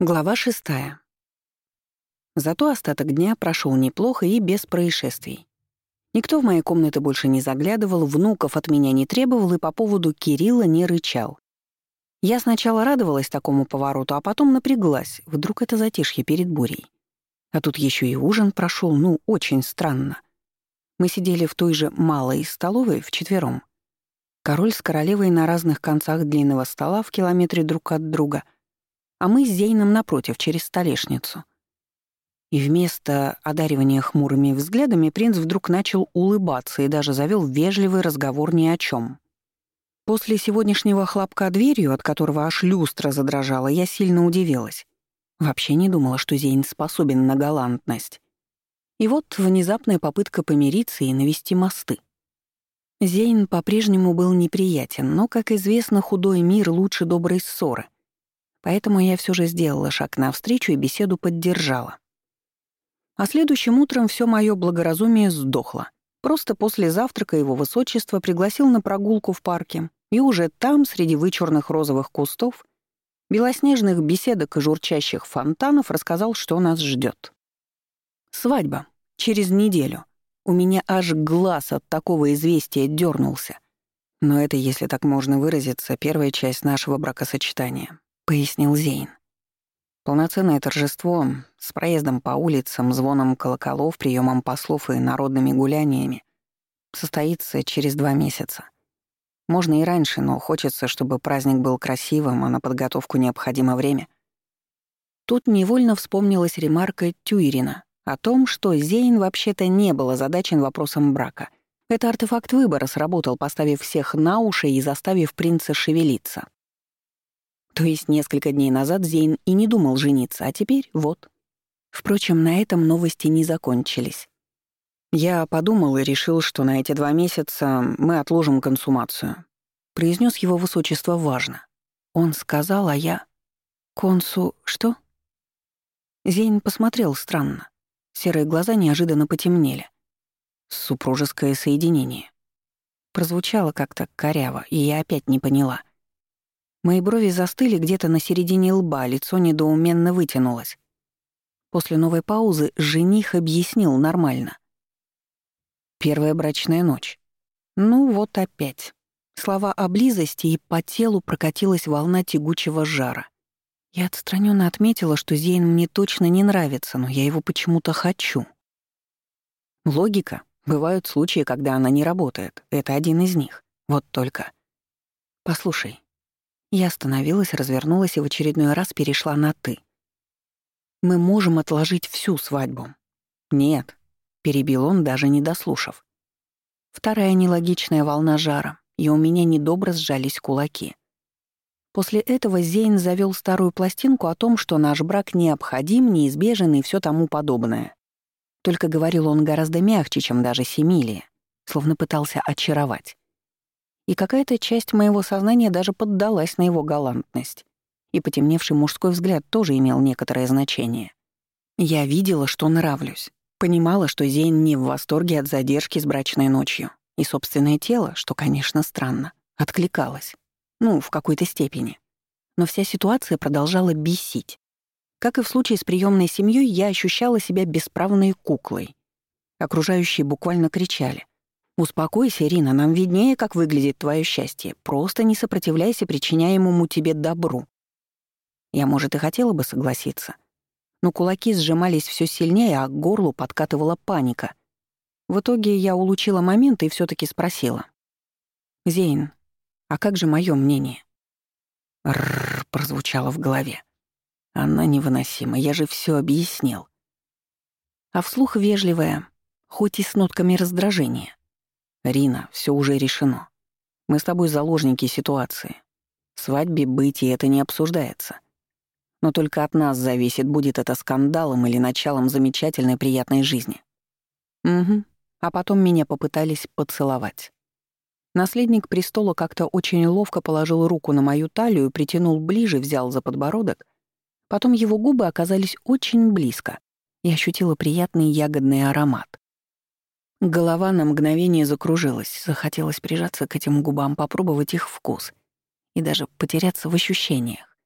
Глава шестая. Зато остаток дня прошел неплохо и без происшествий. Никто в мои комнаты больше не заглядывал, внуков от меня не требовал и по поводу Кирилла не рычал. Я сначала радовалась такому повороту, а потом напряглась. Вдруг это затишье перед бурей. А тут еще и ужин прошел, ну, очень странно. Мы сидели в той же малой столовой вчетвером. Король с королевой на разных концах длинного стола в километре друг от друга — а мы с Зейном напротив, через столешницу. И вместо одаривания хмурыми взглядами принц вдруг начал улыбаться и даже завел вежливый разговор ни о чем. После сегодняшнего хлопка дверью, от которого аж люстра задрожала, я сильно удивилась. Вообще не думала, что Зейн способен на галантность. И вот внезапная попытка помириться и навести мосты. Зейн по-прежнему был неприятен, но, как известно, худой мир лучше доброй ссоры — Поэтому я все же сделала шаг навстречу и беседу поддержала. А следующим утром все мое благоразумие сдохло. Просто после завтрака его высочество пригласил на прогулку в парке, и уже там, среди вычурных розовых кустов, белоснежных беседок и журчащих фонтанов рассказал, что нас ждет. Свадьба. Через неделю. У меня аж глаз от такого известия дернулся. Но это, если так можно выразиться, первая часть нашего бракосочетания пояснил Зейн. Полноценное торжество с проездом по улицам, звоном колоколов, приемом послов и народными гуляниями состоится через два месяца. Можно и раньше, но хочется, чтобы праздник был красивым, а на подготовку необходимо время. Тут невольно вспомнилась ремарка Тюирина о том, что Зейн вообще-то не был озадачен вопросом брака. Это артефакт выбора сработал, поставив всех на уши и заставив принца шевелиться. То есть несколько дней назад Зейн и не думал жениться, а теперь вот. Впрочем, на этом новости не закончились. Я подумал и решил, что на эти два месяца мы отложим консумацию. Произнес его высочество важно. Он сказал, а я... Консу... что? Зейн посмотрел странно. Серые глаза неожиданно потемнели. Супружеское соединение. Прозвучало как-то коряво, и я опять не поняла. Мои брови застыли где-то на середине лба, лицо недоуменно вытянулось. После новой паузы жених объяснил нормально. Первая брачная ночь. Ну вот опять. Слова о близости, и по телу прокатилась волна тягучего жара. Я отстраненно отметила, что Зейн мне точно не нравится, но я его почему-то хочу. Логика. Бывают случаи, когда она не работает. Это один из них. Вот только. Послушай, я остановилась, развернулась и в очередной раз перешла на «ты». «Мы можем отложить всю свадьбу». «Нет», — перебил он, даже не дослушав. Вторая нелогичная волна жара, и у меня недобро сжались кулаки. После этого Зейн завел старую пластинку о том, что наш брак необходим, неизбежен и все тому подобное. Только говорил он гораздо мягче, чем даже Семилия, словно пытался очаровать и какая-то часть моего сознания даже поддалась на его галантность. И потемневший мужской взгляд тоже имел некоторое значение. Я видела, что нравлюсь. Понимала, что Зейн не в восторге от задержки с брачной ночью. И собственное тело, что, конечно, странно, откликалось. Ну, в какой-то степени. Но вся ситуация продолжала бесить. Как и в случае с приемной семьей, я ощущала себя бесправной куклой. Окружающие буквально кричали. «Успокойся, Ирина, нам виднее, как выглядит твое счастье. Просто не сопротивляйся причиняемому тебе добру». Я, может, и хотела бы согласиться. Но кулаки сжимались все сильнее, а к горлу подкатывала паника. В итоге я улучила момент и все таки спросила. «Зейн, а как же мое мнение?» «Рррр», прозвучало в голове. «Она невыносима, я же все объяснил». А вслух вежливая, хоть и с нотками раздражения. «Рина, все уже решено. Мы с тобой заложники ситуации. Свадьбе быть и это не обсуждается. Но только от нас зависит, будет это скандалом или началом замечательной приятной жизни». «Угу». А потом меня попытались поцеловать. Наследник престола как-то очень ловко положил руку на мою талию, притянул ближе, взял за подбородок. Потом его губы оказались очень близко и ощутила приятный ягодный аромат. Голова на мгновение закружилась, захотелось прижаться к этим губам, попробовать их вкус и даже потеряться в ощущениях.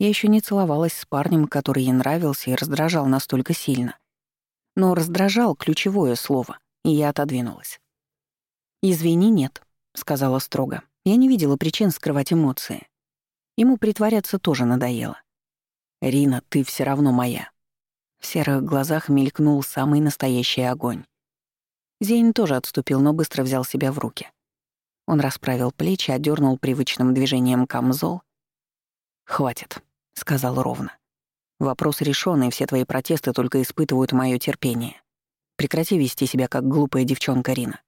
Я еще не целовалась с парнем, который ей нравился и раздражал настолько сильно. Но раздражал ключевое слово, и я отодвинулась. «Извини, нет», — сказала строго. Я не видела причин скрывать эмоции. Ему притворяться тоже надоело. «Рина, ты все равно моя». В серых глазах мелькнул самый настоящий огонь. Зейн тоже отступил, но быстро взял себя в руки. Он расправил плечи, одернул привычным движением камзол. «Хватит», — сказал ровно. «Вопрос решён, и все твои протесты только испытывают мое терпение. Прекрати вести себя как глупая девчонка Рина.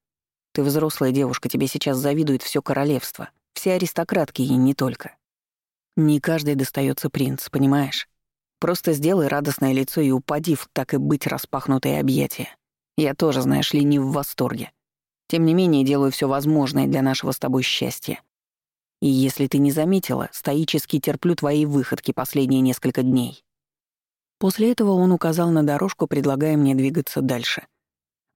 Ты взрослая девушка, тебе сейчас завидует все королевство, все аристократки и не только. Не каждый достается принц, понимаешь? Просто сделай радостное лицо и упади в так и быть распахнутые объятия. Я тоже, знаешь ли, не в восторге. Тем не менее, делаю все возможное для нашего с тобой счастья. И если ты не заметила, стоически терплю твои выходки последние несколько дней. После этого он указал на дорожку, предлагая мне двигаться дальше.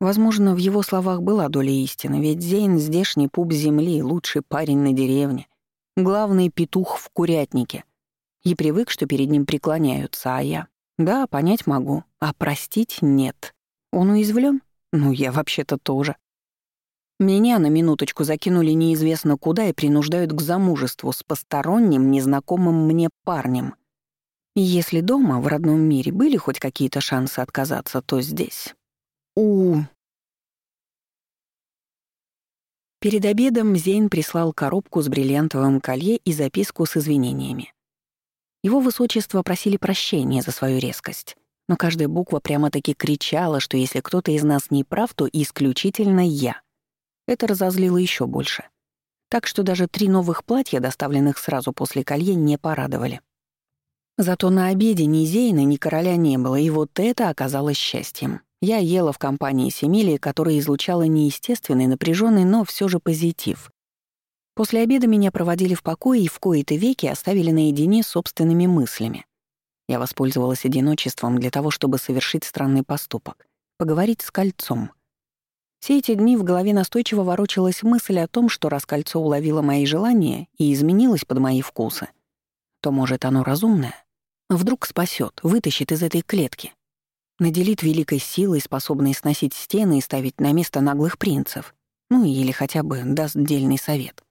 Возможно, в его словах была доля истины, ведь Зейн — здешний пуп земли, лучший парень на деревне, главный петух в курятнике. И привык, что перед ним преклоняются, а я... Да, понять могу, а простить — нет. Он уязвлен? Ну, я вообще-то тоже. Меня на минуточку закинули неизвестно куда и принуждают к замужеству с посторонним, незнакомым мне парнем. Если дома, в родном мире, были хоть какие-то шансы отказаться, то здесь... У... Перед обедом Зейн прислал коробку с бриллиантовым колье и записку с извинениями. Его высочество просили прощения за свою резкость, но каждая буква прямо-таки кричала, что если кто-то из нас не прав, то исключительно я. Это разозлило еще больше. Так что даже три новых платья, доставленных сразу после колье, не порадовали. Зато на обеде ни Зейна, ни короля не было, и вот это оказалось счастьем. Я ела в компании Семилии, которая излучала неестественный, напряженный, но все же позитив. После обеда меня проводили в покое и в кои-то веки оставили наедине с собственными мыслями. Я воспользовалась одиночеством для того, чтобы совершить странный поступок — поговорить с кольцом. Все эти дни в голове настойчиво ворочалась мысль о том, что раз кольцо уловило мои желания и изменилось под мои вкусы, то, может, оно разумное? Вдруг спасет, вытащит из этой клетки, наделит великой силой, способной сносить стены и ставить на место наглых принцев. Ну или хотя бы даст дельный совет.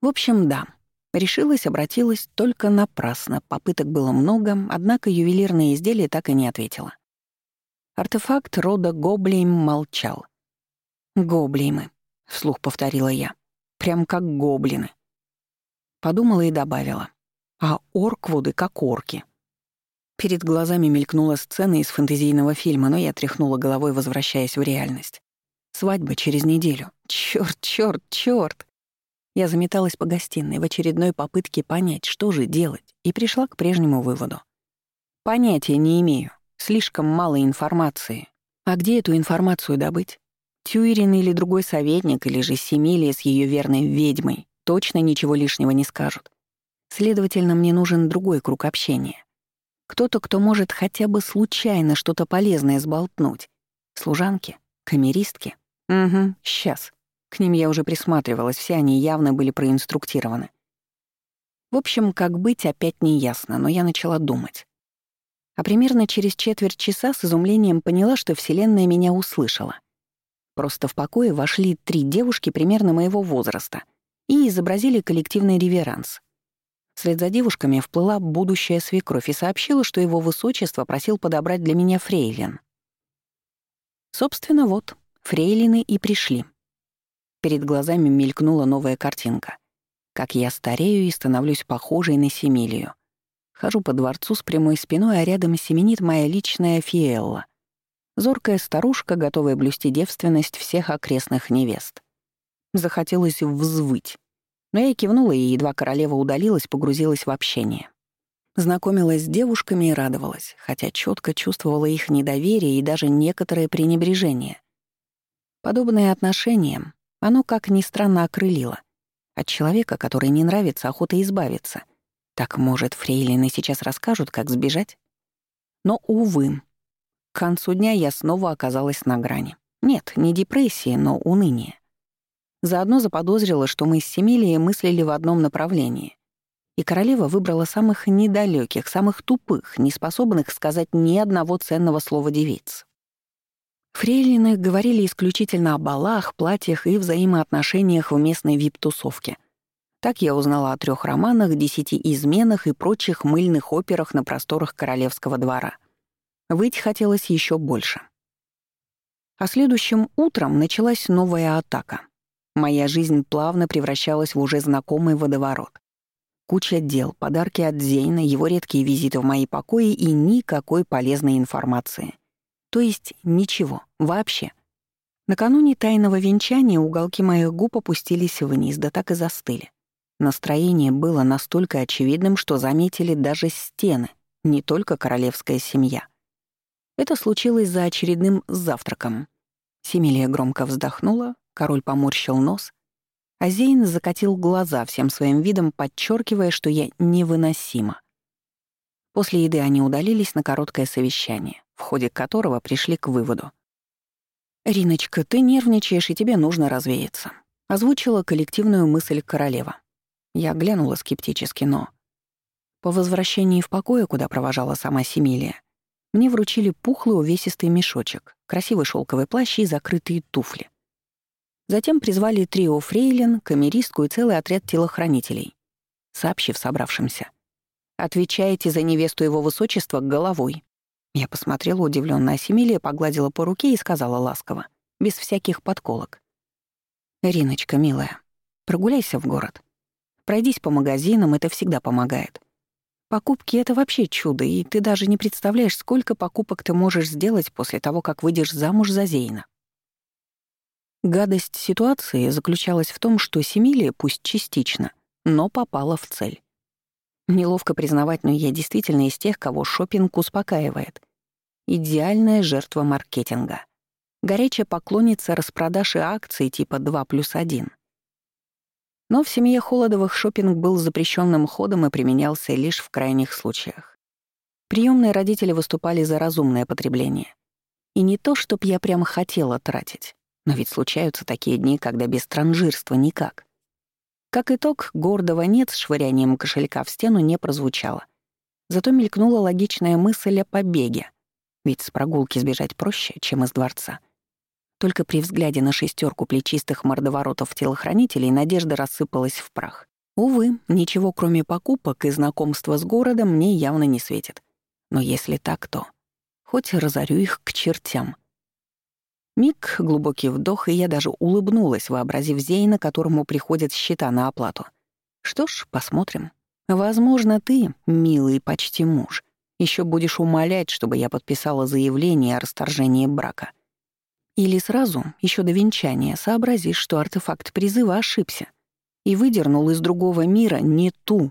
В общем, да. Решилась, обратилась, только напрасно. Попыток было много, однако ювелирное изделие так и не ответило. Артефакт рода Гоблейм молчал. «Гоблеймы», — вслух повторила я. «Прям как гоблины». Подумала и добавила. «А орквуды как орки». Перед глазами мелькнула сцена из фэнтезийного фильма, но я тряхнула головой, возвращаясь в реальность. Свадьба через неделю. Чёрт, чёрт, чёрт! Я заметалась по гостиной в очередной попытке понять, что же делать, и пришла к прежнему выводу. Понятия не имею. Слишком мало информации. А где эту информацию добыть? Тюрин или другой советник, или же Семилия с ее верной ведьмой точно ничего лишнего не скажут. Следовательно, мне нужен другой круг общения. Кто-то, кто может хотя бы случайно что-то полезное сболтнуть. Служанки? Камеристки? Угу, сейчас. К ним я уже присматривалась, все они явно были проинструктированы. В общем, как быть, опять не ясно, но я начала думать. А примерно через четверть часа с изумлением поняла, что Вселенная меня услышала. Просто в покое вошли три девушки примерно моего возраста и изобразили коллективный реверанс — Вслед за девушками вплыла будущая свекровь и сообщила, что его высочество просил подобрать для меня фрейлин. Собственно, вот, фрейлины и пришли. Перед глазами мелькнула новая картинка. Как я старею и становлюсь похожей на Семилию. Хожу по дворцу с прямой спиной, а рядом семенит моя личная Фиэлла. Зоркая старушка, готовая блюсти девственность всех окрестных невест. Захотелось взвыть. Но я кивнула, и едва королева удалилась, погрузилась в общение. Знакомилась с девушками и радовалась, хотя четко чувствовала их недоверие и даже некоторое пренебрежение. Подобное отношение, оно, как ни странно, окрылило. От человека, который не нравится, охота избавиться. Так, может, фрейлины сейчас расскажут, как сбежать? Но, увы, к концу дня я снова оказалась на грани. Нет, не депрессии, но уныния. Заодно заподозрила, что мы с Семилией мыслили в одном направлении. и королева выбрала самых недалеких, самых тупых, неспособных сказать ни одного ценного слова девиц. Фрейлины говорили исключительно о балах, платьях и взаимоотношениях в местной вип-тусовке. Так я узнала о трех романах, десяти изменах и прочих мыльных операх на просторах королевского двора. Выйти хотелось еще больше. А следующим утром началась новая атака. Моя жизнь плавно превращалась в уже знакомый водоворот. Куча дел, подарки от Зейна, его редкие визиты в мои покои и никакой полезной информации. То есть ничего, вообще. Накануне тайного венчания уголки моих губ опустились вниз, да так и застыли. Настроение было настолько очевидным, что заметили даже стены, не только королевская семья. Это случилось за очередным завтраком. Семилия громко вздохнула, король поморщил нос, а Зейн закатил глаза всем своим видом, подчеркивая, что я невыносима. После еды они удалились на короткое совещание, в ходе которого пришли к выводу. «Риночка, ты нервничаешь, и тебе нужно развеяться», — озвучила коллективную мысль королева. Я глянула скептически, но... По возвращении в покое, куда провожала сама Семилия, мне вручили пухлый увесистый мешочек, красивый шелковый плащ и закрытые туфли. Затем призвали трио фрейлин, камеристку и целый отряд телохранителей, сообщив собравшимся. «Отвечаете за невесту его высочества головой». Я посмотрела удивленно, а Семилия погладила по руке и сказала ласково, без всяких подколок. «Риночка, милая, прогуляйся в город. Пройдись по магазинам, это всегда помогает. Покупки — это вообще чудо, и ты даже не представляешь, сколько покупок ты можешь сделать после того, как выйдешь замуж за Зейна. Гадость ситуации заключалась в том, что Семилия, пусть частично, но попала в цель. Неловко признавать, но я действительно из тех, кого шопинг успокаивает. Идеальная жертва маркетинга. Горячая поклонница распродаж и акций типа 2 плюс 1. Но в семье Холодовых шопинг был запрещенным ходом и применялся лишь в крайних случаях. Приемные родители выступали за разумное потребление. И не то, чтоб я прям хотела тратить, но ведь случаются такие дни, когда без транжирства никак. Как итог, гордого «нет» с швырянием кошелька в стену не прозвучало. Зато мелькнула логичная мысль о побеге. Ведь с прогулки сбежать проще, чем из дворца. Только при взгляде на шестерку плечистых мордоворотов телохранителей надежда рассыпалась в прах. Увы, ничего кроме покупок и знакомства с городом мне явно не светит. Но если так, то... Хоть разорю их к чертям. Миг, глубокий вдох, и я даже улыбнулась, вообразив Зейна, которому приходят счета на оплату. Что ж, посмотрим. Возможно, ты, милый почти муж, еще будешь умолять, чтобы я подписала заявление о расторжении брака. Или сразу, еще до венчания, сообразишь, что артефакт призыва ошибся и выдернул из другого мира не ту,